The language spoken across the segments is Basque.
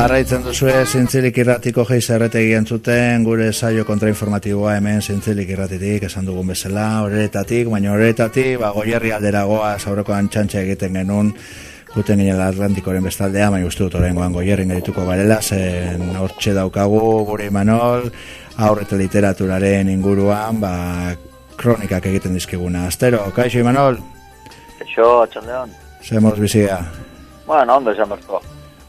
Jarraitzen duzue zintzilik irratiko geiz erretegi entzuten, gure saio kontrainformatiboa hemen zintzilik irratitik, esan dugun bezala, horretatik, baina horretatik, ba, goierri alderagoa, zaurrekoan txantxe egiten genuen, guten ginen Atlantikoren bestaldea, baina uste dut horrengoan goan goierrin gerituko garela, zen hortxe daukagu, gure Imanol, aurreta literaturaren inguruan, ba, kronikak egiten dizkiguna. Astero, kaixo Imanol? Kaixo, txandean. Zemoz bizia? Bueno, ondo esan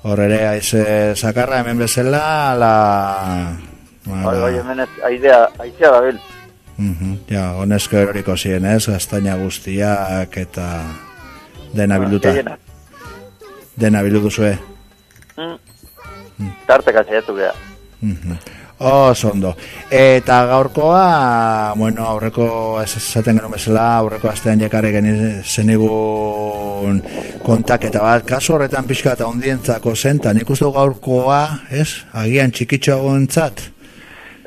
bertuko. Horre aize sakarra hemen bezala, la... Bai, bai, hemen ez, aizea, aizea da bil. Uh -huh. Ja, honezko eroriko ziren ez, gaztaina guztiak eta dena bilduta. Dena bildu duzue. Mm. Tarteka zaiatu geha. Mhm. Oso ondo. Eta gaurkoa, bueno, aurreko esaten genuen bezala, aurreko astean jekarri geni zenigun kontaketa bat, kasu horretan pixka eta ondientzako zen, eta gaurkoa, ez, agian txikitxo entzat.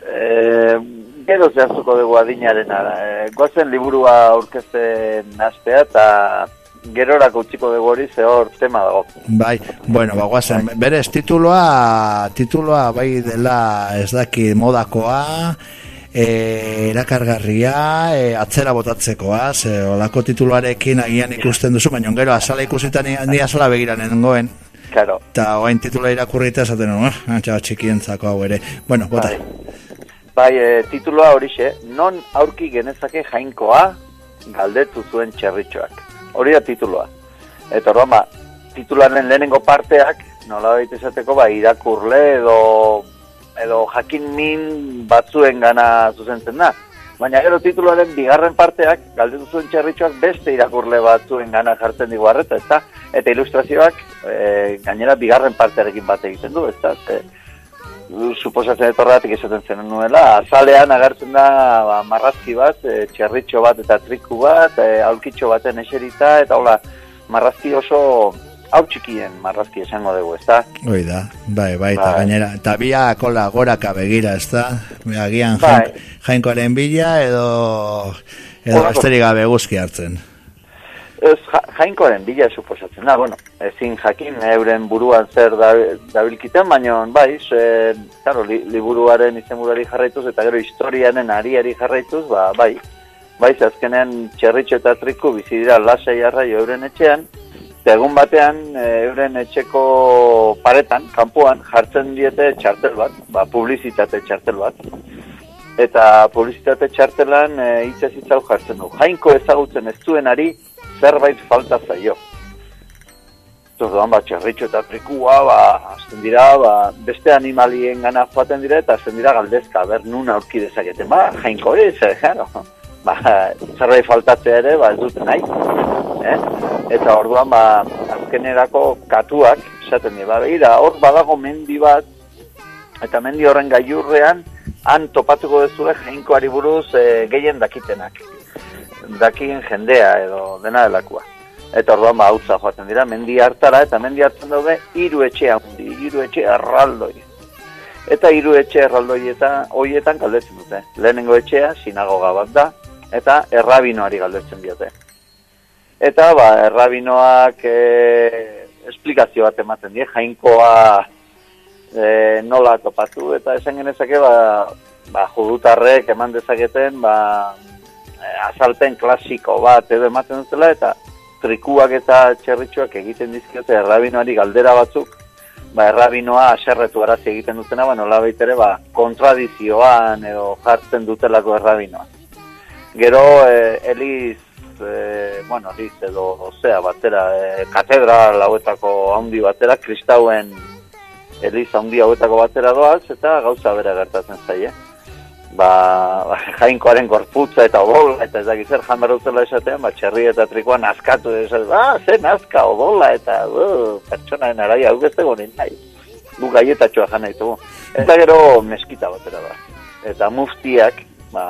E, gero zehaztuko dugu adinaren ara. E, goazen liburua aurkezten astea eta gerorako utziko dugu hori ze hor tema dago. Bai, bueno, bagoazen, berez, tituloa, tituloa bai dela ez daki modakoa, e, erakargarria, e, atzera botatzekoa, ze olako tituloarekin agian ikusten duzu, baina gero azala ikusita ni, ni azala begiran nengoen, Claro. eta oain titula irakurrita esaten nuen, ah, antxa txikientzako hau ere. Bueno, bota. Bai, bai e, tituloa horixe, non aurki genezake jainkoa galdetu zuen txerritxoak. Hori da tituloa. Eta orduan ba, titularen lehenengo parteak, nola baita esateko, ba, irakurle edo, edo jakin min batzuen gana zuzentzen da. Baina gero titularen bigarren parteak, galdetu zuen txerritxoak beste irakurle batzuen gana jartzen digu harreta, ezta? Eta ilustrazioak, e, gainera bigarren partearekin bat egiten du, ezta? Ze, suposatzen dut horregatik esaten zen nuela, azalean agertzen da ba, marrazki bat, e, txerritxo bat eta triku bat, e, aulkitxo baten eserita, eta hola, marrazki oso hau txikien marrazki esango dugu, ezta? Hoi da, bai, bai, eta Bai. gainera, eta bia kola goraka begira, ez da? Agian Bai. jain, jainkoaren bila edo, edo gabe guzki hartzen. Ez ja, jainkoaren bila suposatzen da, bueno, ezin jakin euren buruan zer da, dabilkiten, baina bai, ze, claro, li, liburuaren izenburuari jarraituz eta gero historianen ariari jarraituz, ba, bai, bai, azkenean txerritxo eta triku bizi dira lasai arraio euren etxean, eta egun batean e, euren etxeko paretan, kanpoan, jartzen diete txartel bat, ba, publizitate txartel bat, eta publizitate txartelan e, hitzez hitz hau jartzen du. Jainko ezagutzen ez duenari zerbait falta zaio. Zordoan, ba, txerritxo eta trikua, ba, azten dira, ba, beste animalien gana joaten dira, eta azten dira galdezka, ber, nun aurki dezaketen, ba, jainko hori, ze, jaro, ba, zerbait faltatzea ere, ba, ez dute nahi, eh? Eta orduan, ba, azkenerako katuak, esaten dira, ba, begira, hor badago mendi bat, eta mendi horren gailurrean, han topatuko dezule jainkoari buruz e, gehien dakitenak. Dakien jendea edo dena delakoa. Eta orduan ba hautza joaten dira, mendi hartara eta mendi hartzen daude hiru etxe handi, hiru etxe erraldoi. Eta hiru etxe erraldoi eta hoietan galdetzen dute. Lehenengo etxea sinagoga bat da eta errabinoari galdetzen diote. Eta ba errabinoak e, esplikazio bat ematen die, jainkoa e, nola topatu eta esan genezake ba, ba judutarrek eman dezaketen ba, azalpen klasiko bat edo ematen dutela eta trikuak eta txerritxoak egiten dizkiote errabinoari galdera batzuk ba errabinoa aserretu arazi egiten dutena ba nola ere ba kontradizioan edo jartzen dutelako errabinoa gero e, Eliz e, bueno, Eliz edo osea batera e, katedral hauetako handi batera kristauen Eliza handi hauetako batera doaz, eta gauza bera gertatzen zaie. Ba, ba, jainkoaren gorputza eta odola, eta ez dakit zer jan dutela esatean, ba, txerri eta trikoa nazkatu, esaten, ba, ze nazka, odola, eta, uh, pertsonaren araia, hau beste gonin nahi. Gu gaietatxoa jan nahi dugu. Eta gero meskita batera da. Eta muftiak, ba,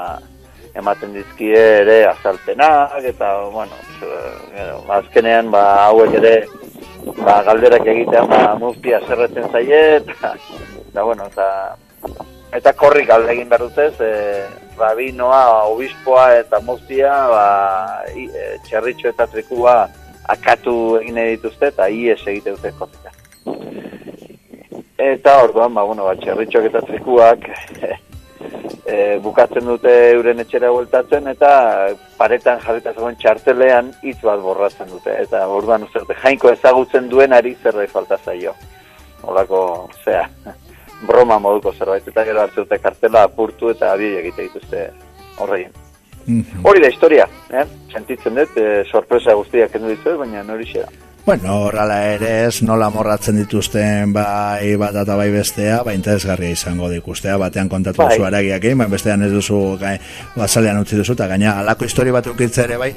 ematen dizkie ere azalpenak, eta, bueno, gero, azkenean, ba, hauek ere, ba, galderak egitean ba, muftia zerretzen zaie, eta, eta bueno, eta, eta korrik galde egin behar dutez, e, rabinoa, obispoa eta muftia, ba, e, txerritxo eta trikua akatu egin dituzte, eta ies egite dute korrika. Eta orduan, ba, bueno, ba, txerritxok eta trikuak e, bukatzen dute euren etxera bueltatzen eta paretan jarrita zegoen txartelean hitz bat borratzen dute. Eta orduan uzerte, jainko ezagutzen duen ari zerbait falta zaio. Horako, zea, broma moduko zerbait. Eta gero hartze dute kartela apurtu eta abio egite dituzte horrein. Mhm. Hori da historia, eh? sentitzen dut, e, sorpresa guztiak kendu dizu, baina nori xera. Bueno, horrela ere ez, nola morratzen dituzten bai bat eta bai bestea, ba interesgarria izango dikustea, batean kontatu bai. duzu aragiak egin, bai bestean ez duzu gai, basalean utzi duzu, eta gaina alako histori bat ukitza ere bai,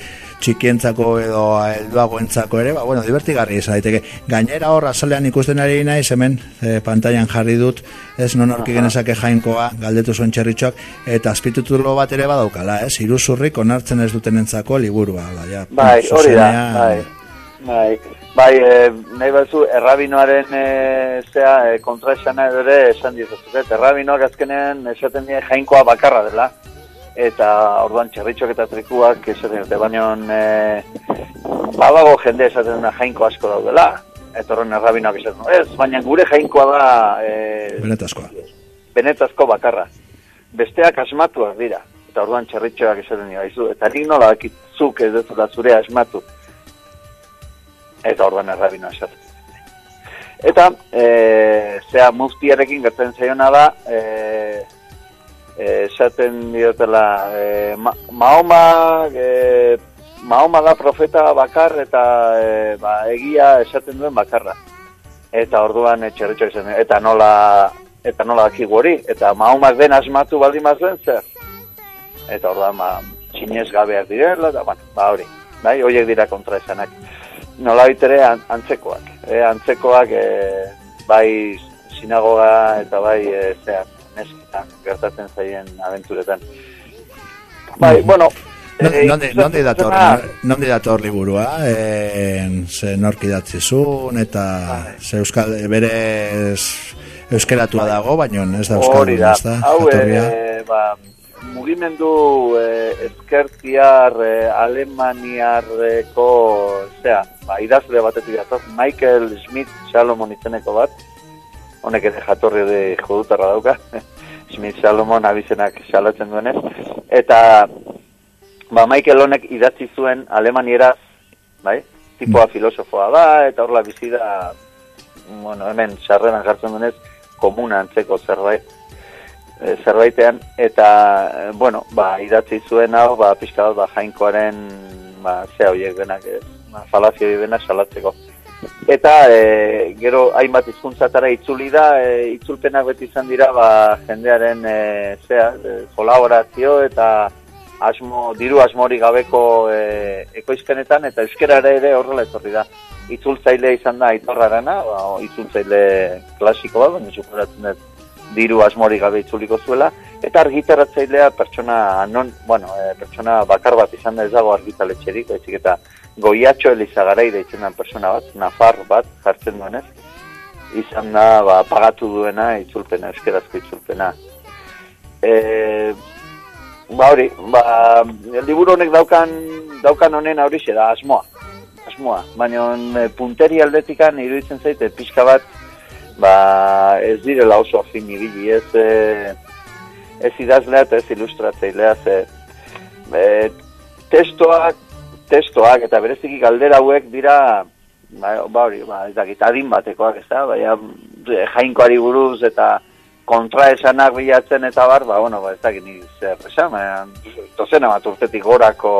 txikientzako edo helduagoentzako ere, ba, bueno, divertigarri izan daiteke. Gainera hor, azalean ikusten ari nahi, hemen e, pantailan jarri dut, ez non horki genezake jainkoa, galdetu zuen txerritxoak, eta azpitutulo bat ere badaukala, ez, iruzurrik onartzen ez duten entzako liburua. ja, bai, hori da, bai. Bai, bai e, nahi batzu, errabinoaren e, zea, e, kontra esana ere esan dizazuzet, errabinoak azkenean esaten dira jainkoa bakarra dela, eta orduan txerritxok eta trikuak esaten dute, baina e, badago jende esaten dena jainko asko daudela, eta horren errabinoak esaten ez, baina gure jainkoa da... E, benetazkoa. Benetazko bakarra. Besteak asmatuak dira, eta orduan txerritxoak esaten dira, eta nik nola dakitzuk ez dut zure asmatu eta orduan errabino esaten. Eta, e, zea muftiarekin gertzen zaiona da, e, e, esaten diotela, e, ma, Mahoma, e, Mahoma da profeta bakar eta e, ba, egia esaten duen bakarra. Eta orduan etxerretxo izan, eta nola, eta nola daki hori, eta Mahomak den asmatu baldin mazuen zer. Eta orduan, ba, txinez gabeak direla, da, bueno, ba, hori, bai, horiek dira kontra esanak nola ere antzekoak. E, antzekoak e, bai sinagoga eta bai e, zea, nesketan gertatzen zaien aventuretan. Bai, mm bueno, Nonde, nonde dator, nonde dator liburua, e, ze nork zuen, eta ze euskal, berez euskeratua dago, baina ez da euskal, ez da, hau, e, ba, mugimendu eh, ezkertiar eh, alemaniarreko, zera, ba, idazle batetik datoz, Michael Smith Salomon izeneko bat, honek ere jatorri de jodutarra dauka, Smith Salomon abizenak salatzen duenez, eta ba, Michael honek idatzi zuen alemaniera, bai, tipoa mm. filosofoa da, eta horla bizi da, bueno, hemen sarrenan jartzen duenez, komuna antzeko zerbait, e, zerbaitean eta e, bueno, ba, idatzi zuen hau, ba, pixka ba, jainkoaren ba, ze horiek denak, e, ba, falazio denak salatzeko. Eta e, gero hainbat hizkuntzatara itzuli da, e, itzulpenak beti izan dira ba, jendearen e, zea, e, kolaborazio eta asmo, diru asmori gabeko e, ekoizpenetan eta euskerara ere horrela etorri da. Itzultzaile izan da aitorrarana, ba, itzultzaile klasiko bat, baina superatzen dut diru asmori gabe itzuliko zuela, eta argitaratzailea pertsona non, bueno, e, pertsona bakar bat izan da ez dago argitaletxerik, etxik eta goiatxo elizagarai da itzen pertsona bat, nafar bat jartzen duenez, izan da ba, pagatu duena itzulpena, euskerazko itzulpena. E, ba hori, ba, liburu honek daukan, daukan honen hori da, asmoa, asmoa, baina e, punteri aldetikan iruditzen zaite pixka bat, ba, ez direla oso afin ibili, ez, e, ez idazlea eta ez ilustratzeilea, ze, e, testoak, testoak eta bereziki galdera hauek dira, ba, ba hori, ba, ez dakit, adin batekoak, ez da, baina jainkoari buruz eta kontra esanak bilatzen eta bar, ba, bueno, ba, ez dakit, ni zer esan, baina, dozena bat urtetik gorako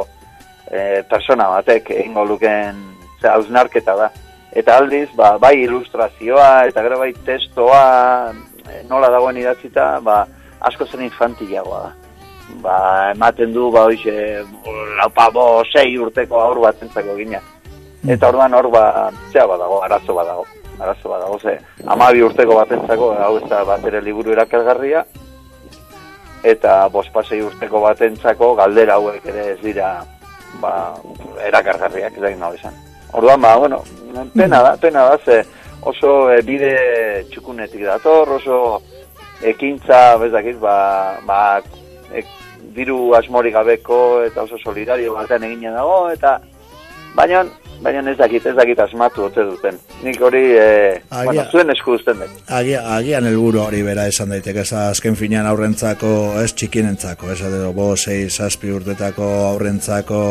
e, persona batek egingo luken, hausnarketa da eta aldiz, ba, bai ilustrazioa, eta gero bai testoa, eh, nola dagoen idatzita, ba, asko zen infantilagoa da. Ba, ematen du, ba, hoxe, laupa, bo, sei urteko aur bat zentzako gina. Mm. Eta orduan hor, ba, zea badago, arazo badago. Arazo badago, ze, amabi urteko bat entzako, hau ez da bat ere liburu erakargarria, eta bospasei urteko bat entzako, galdera hauek ere ez dira, ba, erakargarriak, ez da izan. Orduan, ba, bueno, pena da, pena da, ze oso e, bide txukunetik dator, oso ekintza, bezakit, ba, ba e, diru asmori gabeko eta oso solidario batean eginen dago, eta baina baina ez dakit, ez dakit asmatu ote duten. Nik hori, e, Agia- bueno, zuen esku duzten dut. Agia, agian helburu hori bera esan daiteke, ez azken finean aurrentzako, ez txikinentzako, ez edo bo, sei, zazpi urtetako aurrentzako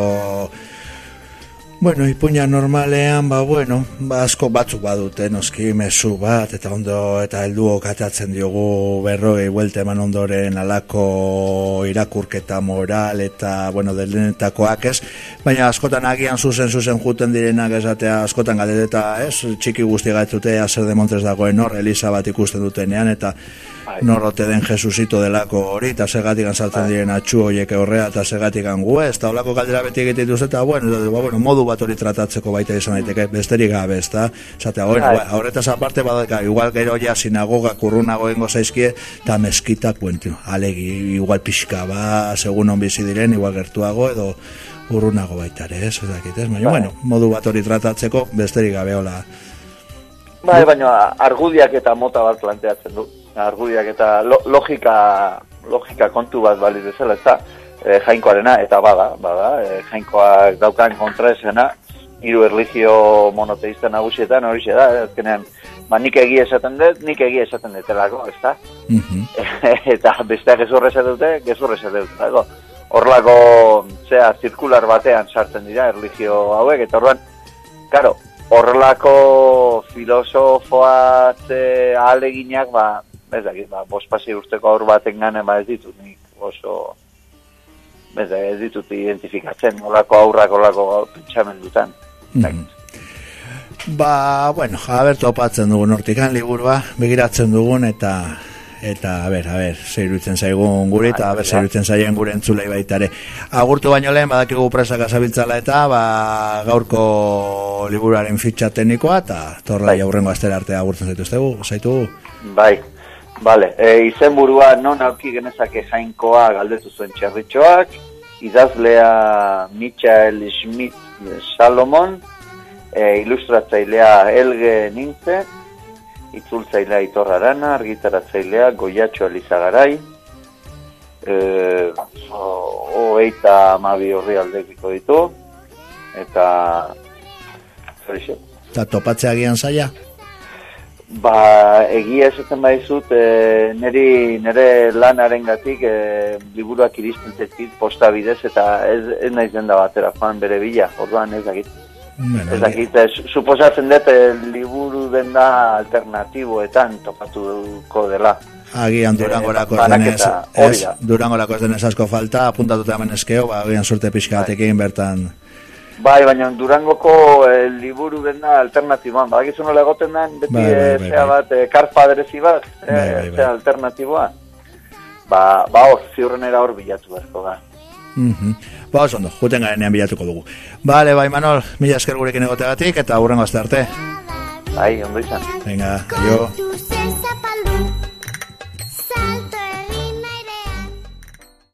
Bueno, ipuña normalean, ba, bueno, ba, asko batzuk badute, noski, mezu bat, eta ondo, eta helduok atatzen diogu berroi, buelte eman ondoren alako irakurketa moral, eta, bueno, delenetakoak ez, baina askotan agian zuzen zuzen juten direnak esatea, askotan galdeta, ez, txiki guzti gaitzute, zer de Montres dagoen hor, Elisa bat ikusten dutenean, eta. Norrote den Jesusito delako hori, eta segatik saltzen diren atxu horiek horrea, eta segatik gu ez, eta olako galdera beti egiten dituz, eta bueno, ba, bueno, modu bat hori tratatzeko baita izan daiteke, besterik gabe, ez da, zatea, bueno, Bai. ba, horretaz aparte, badaka, igual gero ja sinagoga kurrunago engo zaizkie, eta meskitak, bueno, alegi, igual pixka, ba, segun on bizi diren, igual gertuago, edo urrunago baita ere, ez, ez dakit, ez, baina, Bai. bueno, modu bat hori tratatzeko, besterik gabe, hola, Bai, baina argudiak eta mota bat planteatzen du. Argudiak eta lo, logika, logika kontu bat bali bezala, ez da, e, jainkoarena, eta bada, bada, e, jainkoak daukan kontraesena, hiru erlijio monoteista nagusietan hori da, eh, azkenean, ba, nik egia esaten dut, nik egia esaten dutelako, ez da? Mhm. eta besteak gezurre esaten dute, gezurre esaten dute. Horlako, zea, zirkular batean sartzen dira erlijio hauek, eta orduan, karo, horrelako filosofoa ze aleginak, ba, ez dakit, ba, bospasi urteko aur baten gane, ba, ez ditut nik oso, ez, da, ez ditut identifikatzen, horrelako aurrak horrelako pentsamendutan. Dakit. Ba, bueno, haber topatzen dugun hortikan liburua, begiratzen dugun eta eta a ber, a ber, zeirutzen zaigun guri eta a ber, zeirutzen zaien gure entzulei baita ere. Agurtu baino lehen badakigu presak azabiltzala eta ba, gaurko liburuaren fitxa teknikoa eta torla Bai. aurrengo astera arte agurtzen zaituztegu, zaitu. Bai, bale, e, izenburua non aurki genezake jainkoa galdetu zuen txerritxoak, idazlea Michael Schmidt Salomon, e, ilustratzailea Elge Nintze, itzultzailea Itor Arana, argitaratzailea Goiatxo Elizagarai, e, hogeita amabi horri aldekiko ditu, eta. Eta topatzea agian zaila? Ba, egia esaten baizut, e, neri, nire lanarengatik e, liburuak iristen zaizkit posta bidez eta ez, ez naiz denda batera joan bere bila, orduan ez dakit. Bueno, Ez dakit, e, su- suposatzen dut e, liburu denda alternatiboetan topatuko dela. Agian durangorako Banaketa, denez, ez, durangorako ez denez asko falta, apuntatuta hemen eskeo, ba, agian sorte pixka batekin bertan. Bai, baina Durangoko e, liburu denda alternatiboan, badakizu nola egoten den, beti Bai, bai, e, bai, zea bai. bat, e, karpa berezi bat, e, Bai, bai, bai. alternatiboa. Ba, ba hor, ziurrenera hor bilatu beharko da. Mhm. Ba, oso ondo, juten garenean bilatuko dugu. Bale, bai, Manol, mila esker gurekin egoteagatik, eta hurrengo aste arte. Bai, ondo izan. Venga, jo. Esa